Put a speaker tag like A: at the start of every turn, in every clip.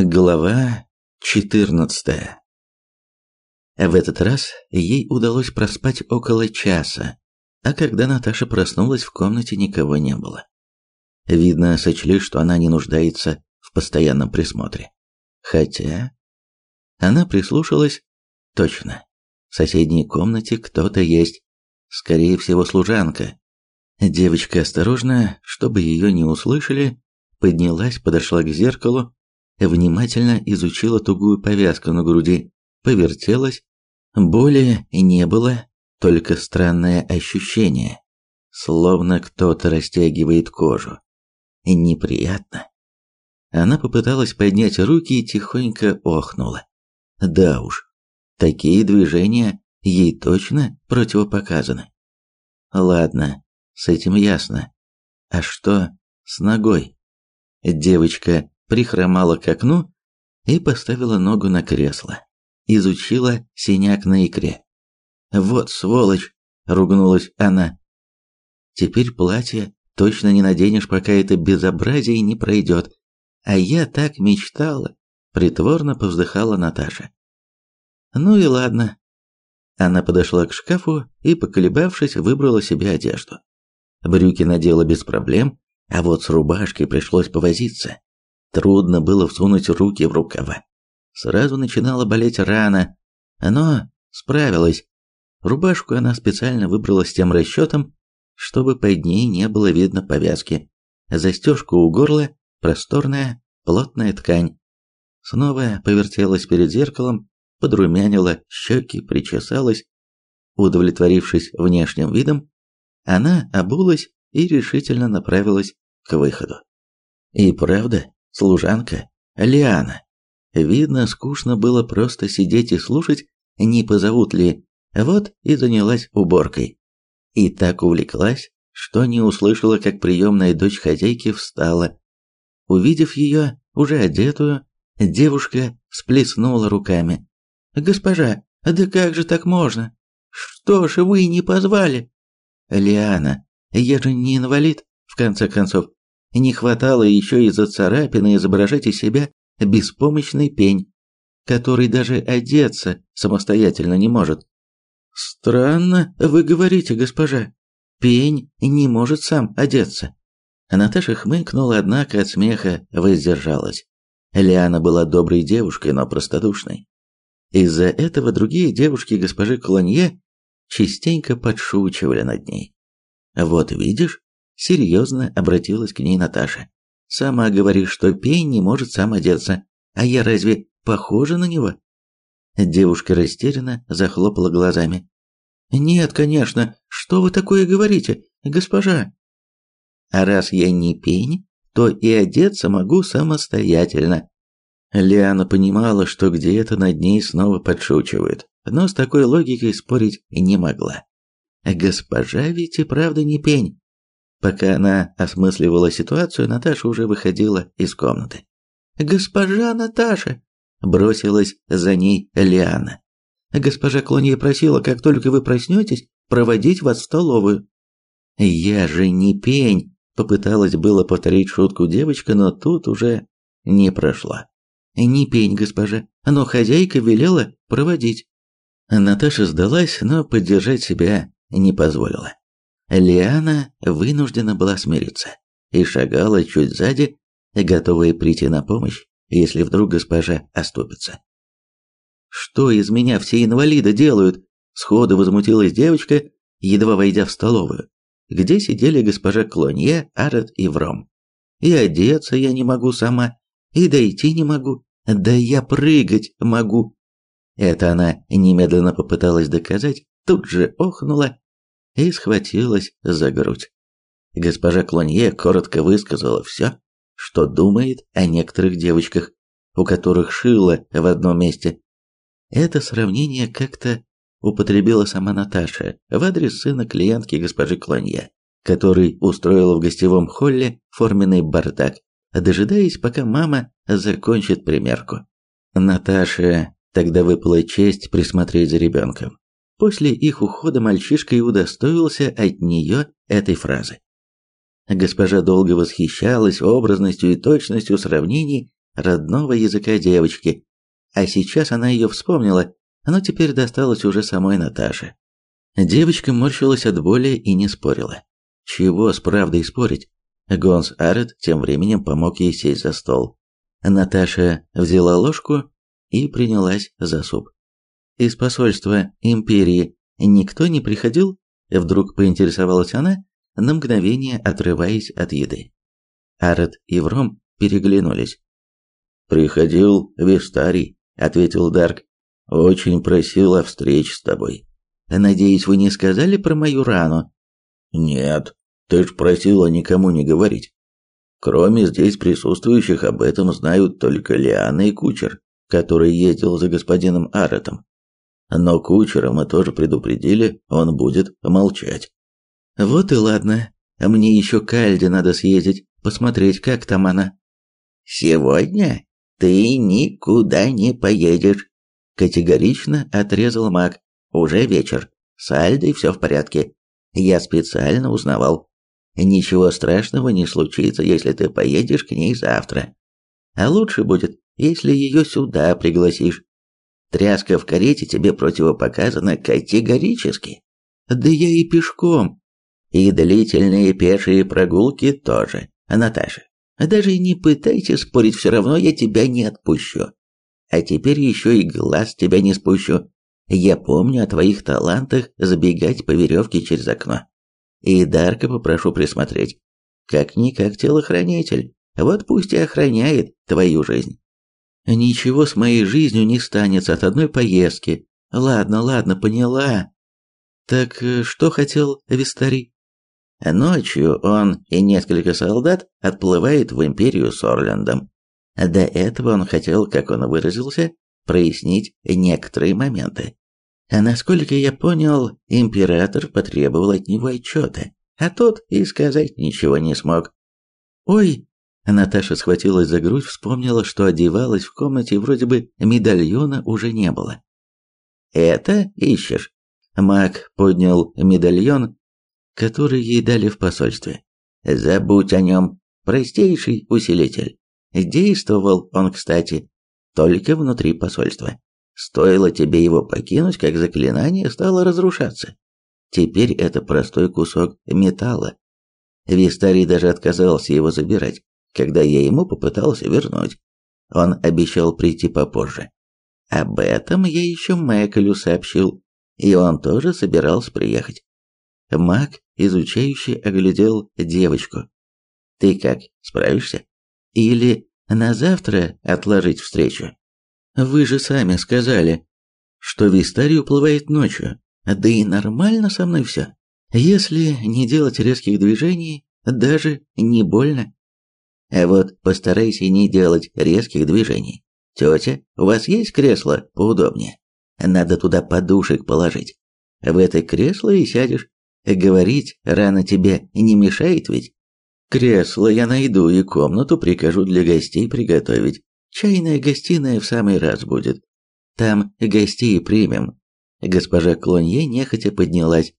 A: Глава 14. В этот раз ей удалось проспать около часа, а когда Наташа проснулась, в комнате никого не было. Видно, сочли, что она не нуждается в постоянном присмотре. Хотя она прислушалась точно. В соседней комнате кто-то есть, скорее всего, служанка. Девочка осторожно, чтобы ее не услышали, поднялась, подошла к зеркалу внимательно изучила тугую повязку на груди, повертелась. Боли не было, только странное ощущение, словно кто-то растягивает кожу. Неприятно. Она попыталась поднять руки и тихонько охнула. Да уж, такие движения ей точно противопоказаны. Ладно, с этим ясно. А что с ногой? Девочка прихромала к окну и поставила ногу на кресло. Изучила синяк на икре. «Вот сволочь!» – ругнулась она. «Теперь платье точно не наденешь, пока это безобразие не пройдет. А я так мечтала!» – притворно повздыхала Наташа. «Ну и ладно». Она подошла к шкафу и, поколебавшись, выбрала себе одежду. Брюки надела без проблем, а вот с рубашкой пришлось повозиться. Трудно было всунуть руки в рукава. Сразу начинала болеть рана, но справилась. Рубашку она специально выбрала с тем расчетом, чтобы под ней не было видно повязки. Застежка у горла, просторная, плотная ткань. Снова повертелась перед зеркалом, подрумянила щеки, причесалась. Удовлетворившись внешним видом, она обулась и решительно направилась к выходу. И правда, служанка Лиана. Видно, скучно было просто сидеть и слушать, не позовут ли. Вот и занялась уборкой. И так увлеклась, что не услышала, как приемная дочь хозяйки встала. Увидев ее, уже одетую, девушка всплеснула руками. «Госпожа, да как же так можно? Что ж вы не позвали?» «Лиана, я же не инвалид, в конце концов. Не хватало еще из-за царапины изображать из себя беспомощный пень, который даже одеться самостоятельно не может. «Странно вы говорите, госпожа. Пень не может сам одеться». Наташа хмыкнула, однако от смеха воздержалась. Лиана была доброй девушкой, но простодушной. Из-за этого другие девушки госпожи Клонье частенько подшучивали над ней. «Вот видишь, Серьезно обратилась к ней Наташа. «Сама говоришь, что пень не может сам одеться, а я разве похожа на него?» Девушка растерянно захлопала глазами. «Нет, конечно, что вы такое говорите, госпожа?» «А раз я не пень, то и одеться могу самостоятельно». Лиана понимала, что где-то над ней снова подшучивают, но с такой логикой спорить не могла. «Госпожа ведь и правда не пень, Пока она осмысливала ситуацию, Наташа уже выходила из комнаты. «Госпожа Наташа!» – бросилась за ней Лиана. «Госпожа Клонья просила, как только вы проснетесь, проводить вас в столовую». «Я же не пень!» – попыталась было повторить шутку девочка, но тут уже не прошла. «Не пень, госпожа, но хозяйка велела проводить». Наташа сдалась, но поддержать себя не позволила. Лиана вынуждена была смириться и шагала чуть сзади, готовая прийти на помощь, если вдруг госпожа оступится. «Что из меня все инвалиды делают?» Сходу возмутилась девочка, едва войдя в столовую, где сидели госпожа Клонье, Арет и Вром. «И одеться я не могу сама, и дойти не могу, да я прыгать могу». Это она немедленно попыталась доказать, тут же охнула и схватилась за грудь. Госпожа Клонье коротко высказала все, что думает о некоторых девочках, у которых шило в одном месте. Это сравнение как-то употребила сама Наташа в адрес сына клиентки госпожи Клонье, который устроил в гостевом холле форменный бардак, дожидаясь, пока мама закончит примерку. Наташе тогда выпала честь присмотреть за ребенком. После их ухода мальчишка и удостоился от нее этой фразы. Госпожа долго восхищалась образностью и точностью сравнений родного языка девочки, а сейчас она ее вспомнила, но теперь досталось уже самой Наташе. Девочка морщилась от боли и не спорила. Чего с правдой спорить? Гонс Арет тем временем помог ей сесть за стол. Наташа взяла ложку и принялась за суп. Из посольства империи никто не приходил? Вдруг поинтересовалась она, на мгновение отрываясь от еды. Арет и Вром переглянулись. «Приходил Вестарий», — ответил Дарк. «Очень просил о встрече с тобой». «Надеюсь, вы не сказали про мою рану?» «Нет, ты ж просила никому не говорить. Кроме здесь присутствующих, об этом знают только Лиана и Кучер, который ездил за господином Аретом. Но Кучера мы тоже предупредили, он будет молчать». «Вот и ладно. Мне еще к Альде надо съездить, посмотреть, как там она».
B: «Сегодня ты никуда не поедешь», – категорично отрезал маг. «Уже вечер. С Альдой все в порядке. Я специально узнавал. Ничего страшного не случится, если ты поедешь к ней завтра. А лучше будет, если ее сюда пригласишь. Тряска в карете тебе противопоказана категорически.
A: Да я и пешком.
B: И длительные пешие прогулки тоже, Наташа. Даже не пытайся спорить, все равно я тебя не отпущу. А теперь еще и глаз тебя не спущу. Я помню о твоих талантах забегать по веревке через окно. И Дарка попрошу присмотреть. Как-никак телохранитель. Вот пусть и охраняет твою жизнь.
A: Ничего с моей жизнью не станется от одной поездки. Ладно, ладно, поняла. Так э, что хотел Вистари?
B: Ночью он и несколько солдат отплывают в империю с Орлендом. До этого он хотел, как он выразился, прояснить некоторые моменты. А насколько я понял, император потребовал от него отчета, а тот и сказать ничего не смог.
A: «Ой!» Наташа схватилась за грудь, вспомнила, что одевалась в комнате, вроде бы медальона уже не было.
B: «Это ищешь?»
A: Маг поднял медальон, который ей дали в посольстве.
B: «Забудь о нем. Простейший усилитель. Действовал он, кстати, только внутри посольства. Стоило тебе его покинуть, как заклинание стало разрушаться. Теперь это простой кусок металла. Вистарий даже отказался его забирать, когда я ему попытался вернуть. Он обещал прийти попозже. Об этом я еще Мэкелю сообщил, и он тоже собирался приехать.
A: Маг, изучающий, оглядел девочку.
B: «Ты как, справишься?
A: Или на завтра отложить встречу?» Вы же сами сказали, что Вистарий уплывает ночью. Да и нормально со мной все. Если не делать резких движений, даже не больно.
B: А вот постарайся не делать резких движений. Тетя, у вас есть кресло поудобнее? Надо туда подушек положить. В это кресло и сядешь. Говорить рано тебе не мешает ведь?
A: Кресло я найду и комнату прикажу для гостей приготовить. Чайная гостиная в самый раз будет. Там гостей примем. Госпожа Клонье нехотя поднялась.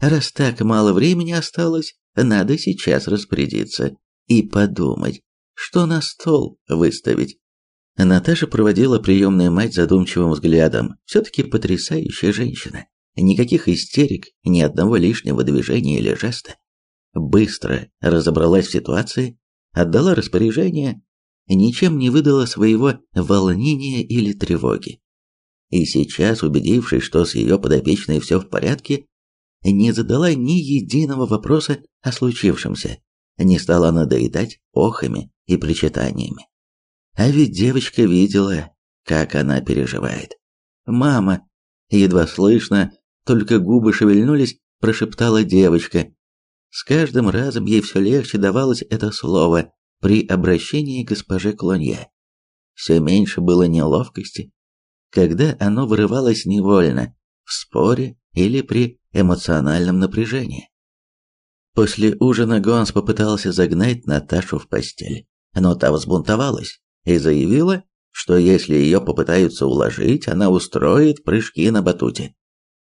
A: Раз так мало времени осталось, надо сейчас распорядиться и подумать, что на стол выставить. Наташа проводила приемную мать задумчивым взглядом. Все-таки потрясающая женщина. Никаких истерик, ни одного лишнего движения или жеста. Быстро разобралась в ситуации, отдала распоряжение, ничем не выдала своего волнения или тревоги. И сейчас, убедившись, что с ее подопечной все в порядке, не задала ни единого вопроса о случившемся, не стала надоедать охами и причитаниями. А ведь девочка видела, как она переживает. «Мама!» Едва слышно, только губы шевельнулись, прошептала девочка. С каждым разом ей все легче давалось это слово, при обращении к госпоже Клонье. Все меньше было неловкости, когда оно вырывалось невольно, в споре или при эмоциональном напряжении. После ужина Гонс попытался загнать Наташу в постель, но та взбунтовалась и заявила, что если ее попытаются уложить, она устроит прыжки на батуте.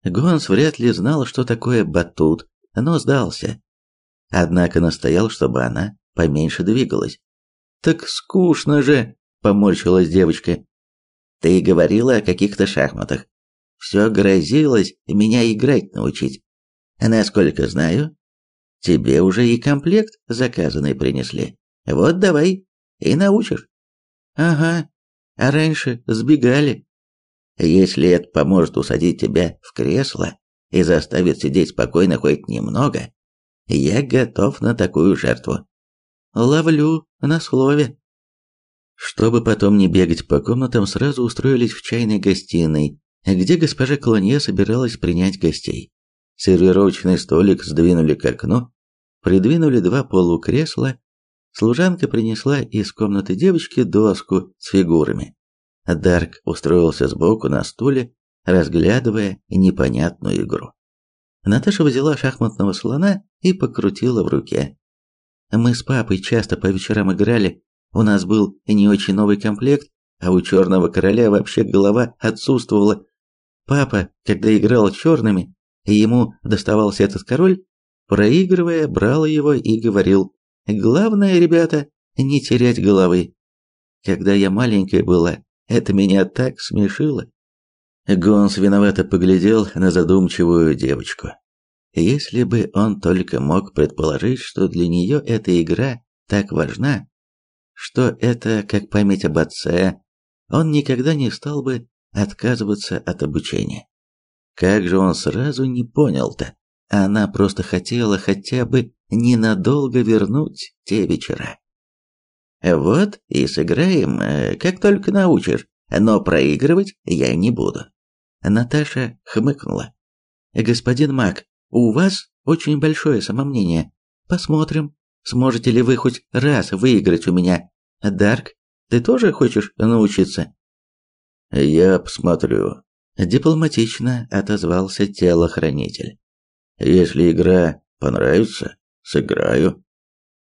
A: Гонс вряд ли знал, что такое батут, но сдался. Однако настоял, чтобы она поменьше двигалась. Так скучно же,
B: поморщилась девочка. Ты говорила о каких-то шахматах. Все грозилось меня играть научить. Насколько знаю, тебе уже и комплект заказанный принесли. Вот давай и научишь. Ага, а раньше сбегали. Если это поможет усадить тебя в кресло и заставит сидеть спокойно хоть немного, я готов на такую жертву. Ловлю на слове. Чтобы потом не бегать по комнатам, сразу устроились в чайной гостиной, где госпожа Колонье собиралась принять гостей. Сервировочный столик сдвинули к окну, придвинули два полукресла, служанка принесла из комнаты девочки доску с фигурами. Дарк устроился сбоку на стуле, разглядывая непонятную игру. Наташа взяла шахматного слона и покрутила в руке. Мы с папой часто по вечерам играли у нас был не очень новый комплект, а у черного короля вообще голова отсутствовала. Папа, когда играл черными, и ему доставался этот король, проигрывая, брал его и говорил «Главное, ребята, не терять головы». Когда я маленькая была, это меня так смешило. Гонс виновато поглядел на задумчивую девочку. Если бы он только мог предположить, что для нее эта игра так важна, что это как память об отце, он никогда не стал бы отказываться от обучения. Как же он сразу не понял-то? Она просто хотела хотя бы ненадолго вернуть те вечера. Вот и сыграем, э, как только научишь, но проигрывать я не буду. Наташа хмыкнула. Господин Мак, у вас очень большое самомнение. Посмотрим, Сможете ли вы хоть раз выиграть у меня? Дарк, ты тоже хочешь научиться?
A: Я посмотрю.
B: Дипломатично отозвался телохранитель.
A: Если игра понравится, сыграю.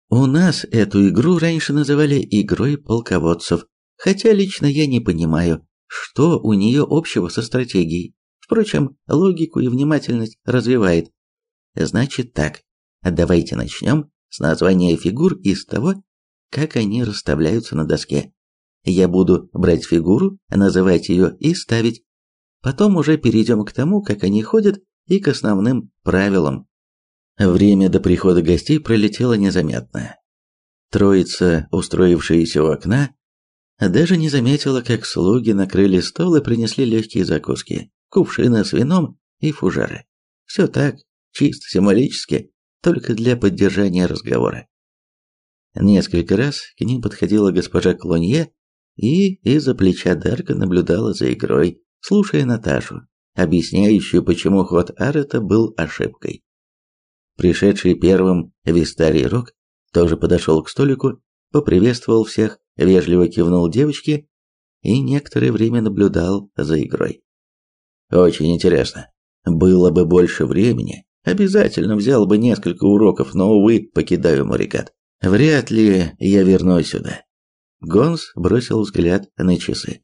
B: У нас эту игру раньше называли игрой полководцев, хотя лично я не понимаю, что у нее общего со стратегией. Впрочем, логику и внимательность развивает. Значит так, давайте начнем с названия фигур и с того, как они расставляются на доске. Я буду брать фигуру, называть ее и ставить. Потом уже перейдем к тому, как они ходят и к основным правилам. Время до прихода гостей пролетело незаметно. Троица, устроившаяся у окна, даже не заметила, как слуги накрыли стол и принесли легкие закуски, кувшины с вином и фужеры. Все так, чисто символически, только для поддержания разговора. Несколько раз к ним подходила госпожа Клонье и из-за плеча Дарка наблюдала за игрой, слушая Наташу, объясняющую, почему ход Арета был ошибкой. Пришедший первым Вистарий Рок тоже подошел к столику, поприветствовал всех, вежливо кивнул девочке и некоторое время наблюдал за игрой.
A: Очень интересно. Было бы больше времени, Обязательно взял бы несколько уроков, но, увы, покидаю Марикат. Вряд ли я вернусь сюда.
B: Гонс бросил взгляд на часы.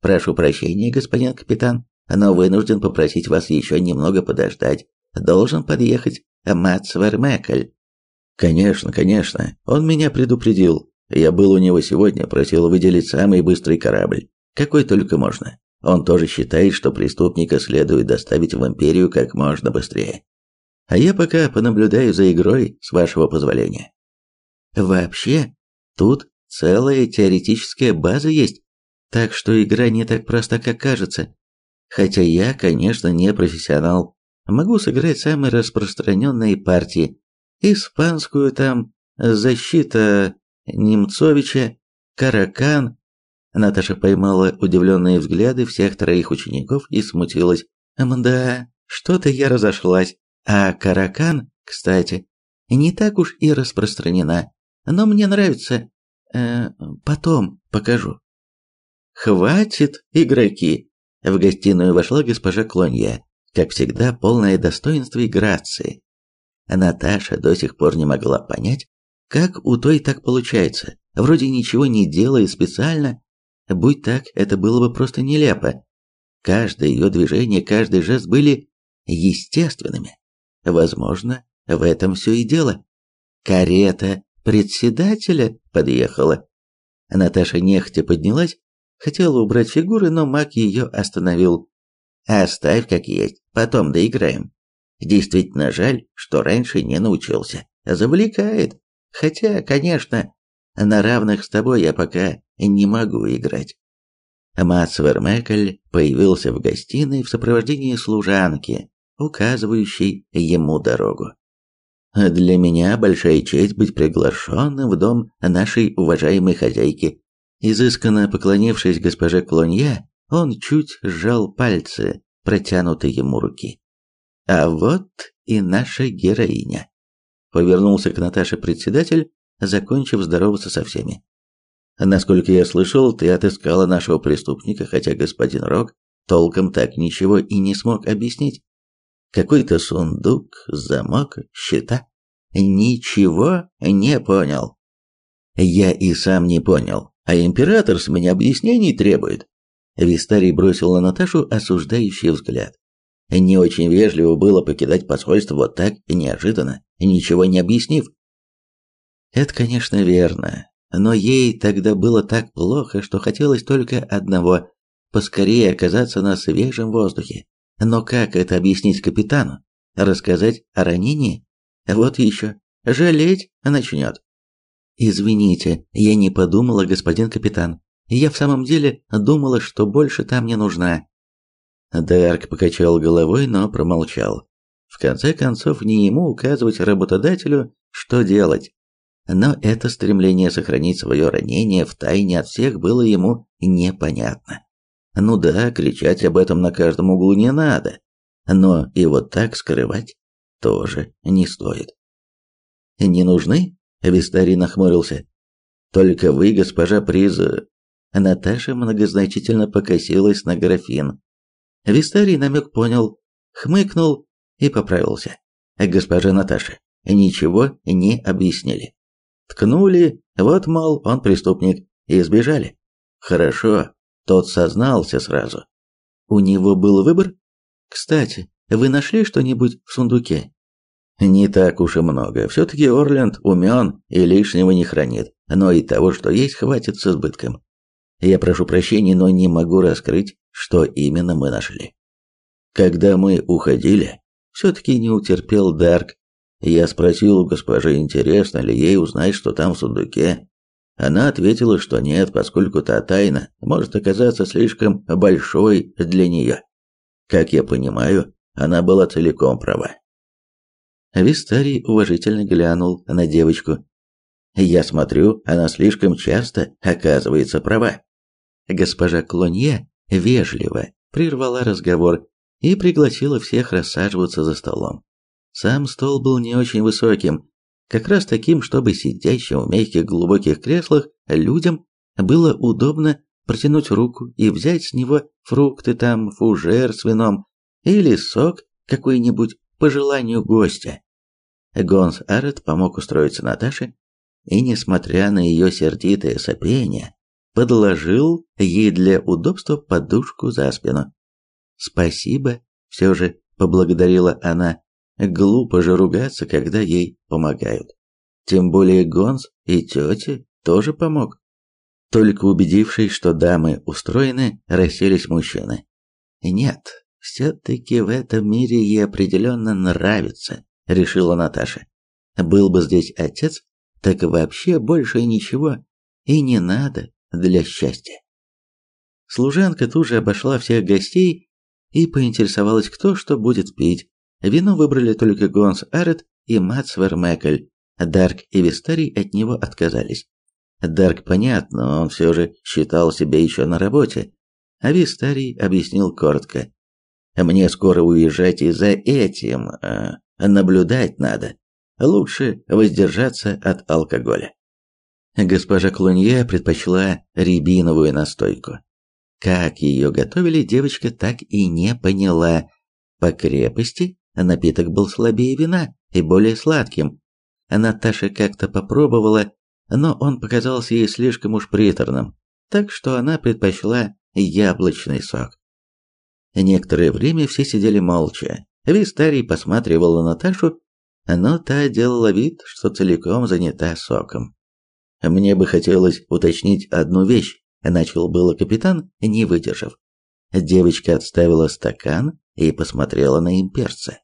B: Прошу прощения, господин капитан, но вынужден попросить вас еще немного подождать. Должен подъехать Мац Вермекель.
A: Конечно, конечно. Он меня предупредил. Я был у него сегодня, просил выделить самый быстрый корабль, какой только можно. Он тоже считает, что преступника следует доставить в империю как можно быстрее. А я пока понаблюдаю за игрой, с вашего позволения.
B: Вообще, тут целая теоретическая база есть, так что игра не так проста, как кажется. Хотя я, конечно, не профессионал. Могу сыграть самые распространенные партии. Испанскую там, защита Немцовича, Каракан. Наташа поймала удивленные взгляды всех троих учеников и смутилась. Мда, что-то я разошлась. А каракан, кстати, не так уж и распространена, но мне нравится. Э, потом покажу. Хватит, игроки. В гостиную вошла госпожа Клонья, как всегда, полное достоинства и грации. Наташа до сих пор не могла понять, как у той так получается. Вроде ничего не делая специально. Будь так, это было бы просто нелепо. Каждое ее движение, каждый жест были естественными. Возможно, в этом все и дело. Карета председателя подъехала.
A: Наташа нехотя поднялась, хотела убрать фигуры, но маг ее остановил. «Оставь как есть, потом доиграем. Действительно жаль, что раньше не научился. Завлекает. Хотя, конечно, на равных с тобой я пока не могу играть». Мац Вермекель появился в гостиной в сопровождении служанки, указывающей ему дорогу. Для меня большая честь быть приглашенным в дом нашей уважаемой хозяйки. Изысканно поклонившись госпоже Клонья, он чуть сжал пальцы, протянутые ему руки. А вот и наша героиня. Повернулся к Наташе председатель, закончив здороваться со всеми. Насколько я слышал, ты отыскала нашего преступника, хотя господин Рок толком так ничего и не смог объяснить. Какой-то сундук, замок, счета. Ничего не понял. Я и сам не понял, а император с меня объяснений требует. Вистарий бросил на Наташу осуждающий взгляд. Не очень вежливо было покидать посольство вот так неожиданно, ничего не объяснив. Это, конечно, верно, но ей тогда было так плохо, что хотелось только одного поскорее оказаться на свежем воздухе. Но как это объяснить капитану? Рассказать о ранении? Вот еще. Жалеть начнет. Извините, я не подумала, господин капитан. Я в самом деле думала, что больше там не нужна. Дарк покачал головой, но промолчал. В конце концов, не ему указывать работодателю, что делать. Но это стремление сохранить свое ранение в тайне от всех было ему непонятно. Ну да, кричать об этом на каждом углу не надо, но и вот так скрывать тоже не стоит. Не нужны? Вистарий нахмурился. Только вы, госпожа Приза. Наташа многозначительно покосилась на графин. Вистарий намек понял, хмыкнул и поправился. Госпожа Наташа, ничего не объяснили. Ткнули, вот, мол, он преступник, и сбежали. Хорошо, тот сознался сразу. У него был выбор? Кстати, вы нашли что-нибудь в сундуке? Не так уж и много. Все-таки Орленд умен и лишнего не хранит. Но и того, что есть, хватит с избытком. Я прошу прощения, но не могу раскрыть, что именно мы нашли. Когда мы уходили, все-таки не утерпел Дарк. Я спросил у госпожи, интересно ли ей узнать, что там в сундуке. Она ответила, что нет, поскольку та тайна может оказаться слишком большой для нее. Как я понимаю, она была целиком права. Вистарий уважительно глянул на девочку. Я смотрю, она слишком часто оказывается права. Госпожа Клонье вежливо прервала разговор и пригласила всех рассаживаться за столом. Сам стол был не очень высоким, как раз таким, чтобы сидящим в мягких глубоких креслах людям было удобно протянуть руку и взять с него фрукты там, фужер с вином или сок какой-нибудь по желанию гостя. Гонс Арет помог устроиться Наташе, и, несмотря на ее сердитое сопение, подложил ей для удобства подушку за спину. «Спасибо», — все же поблагодарила она, Глупо же ругаться, когда ей помогают. Тем более Гонс и тете тоже помог. Только убедившись, что дамы устроены, расселись мужчины. Нет, все-таки в этом мире ей определенно нравится, решила Наташа. Был бы здесь отец, так вообще больше ничего и не надо для счастья. Служанка тут же обошла всех гостей и поинтересовалась, кто что будет пить, Вино выбрали только Гонс Арет и Мац Вермекель. Дарк и Вистарий от него отказались. Дарк, понятно, он все же считал себя еще на работе, а Вистарий объяснил коротко. «Мне скоро уезжать, и за этим э, наблюдать надо. Лучше воздержаться от алкоголя». Госпожа Клонье предпочла рябиновую настойку. Как ее готовили, девочка так и не поняла. По крепости Напиток был слабее вина и более сладким. Наташа как-то попробовала, но он показался ей слишком уж приторным, так что она предпочла яблочный сок. Некоторое время все сидели молча. Вистарий посматривал на Наташу, но та делала вид, что целиком занята соком.
B: Мне бы хотелось уточнить одну вещь, начал было капитан, не выдержав. Девочка отставила стакан и посмотрела на имперца.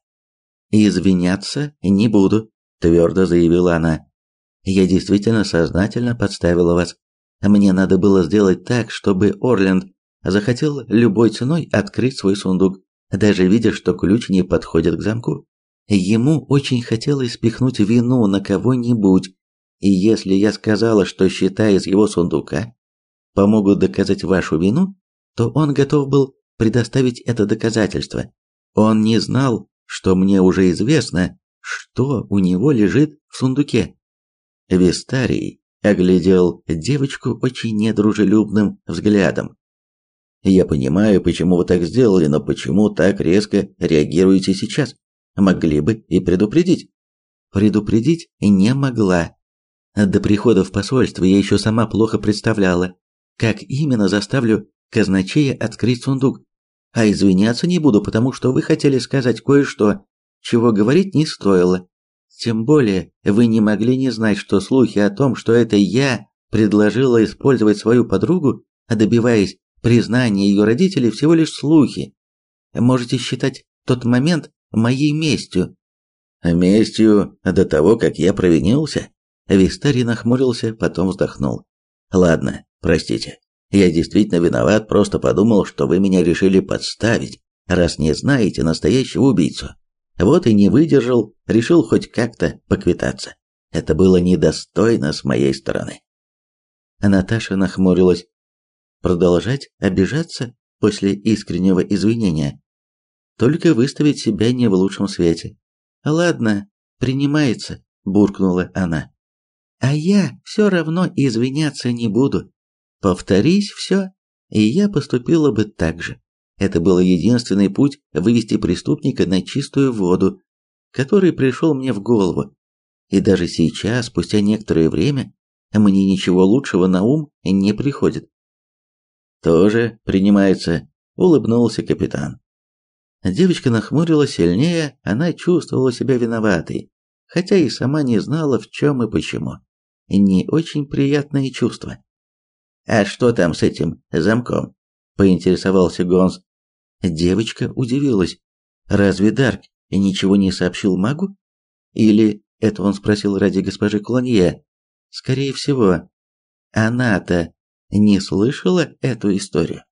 B: «Извиняться не буду», – твердо заявила она. «Я действительно сознательно подставила вас. Мне надо было сделать так, чтобы Орленд захотел любой ценой открыть свой сундук, даже видя, что ключ не подходит к замку. Ему очень хотелось спихнуть вину на кого-нибудь, и если я сказала, что счета из его сундука помогут доказать вашу вину, то он готов был предоставить это доказательство. Он не знал, что мне уже известно, что у него лежит в сундуке. Вистарий оглядел девочку очень недружелюбным взглядом. Я понимаю, почему вы так сделали, но почему так резко реагируете сейчас? Могли бы и предупредить. Предупредить не могла. До прихода в посольство я еще сама плохо представляла, как именно заставлю казначея открыть сундук. А извиняться не буду, потому что вы хотели сказать кое-что, чего говорить не стоило. Тем более, вы не могли не знать, что слухи о том, что это я предложила использовать свою подругу, добиваясь признания ее родителей, всего лишь слухи. Можете считать тот момент моей местью. Местью до того, как я провинился? Вистарий нахмурился, потом вздохнул. Ладно, простите. Я действительно виноват, просто подумал, что вы меня решили подставить, раз не знаете настоящего убийцу. Вот и не выдержал, решил хоть как-то поквитаться. Это было недостойно с моей стороны. Наташа нахмурилась. Продолжать обижаться после искреннего извинения? Только выставить себя не в лучшем свете. Ладно, принимается, буркнула она. А я все равно извиняться не буду. Повторись все, и я поступила бы так же. Это был единственный путь вывести преступника на чистую воду, который пришел мне в голову. И даже сейчас, спустя некоторое время, мне ничего лучшего на ум не приходит. Тоже принимается, улыбнулся капитан. Девочка нахмурилась сильнее, она чувствовала себя виноватой, хотя и сама не знала в чем и почему. Не очень приятное чувство. «А что там с этим замком?» – поинтересовался Гонс. Девочка удивилась. «Разве Дарк ничего не сообщил магу? Или это он спросил ради госпожи Клонье? Скорее всего. Она-то не слышала эту историю?»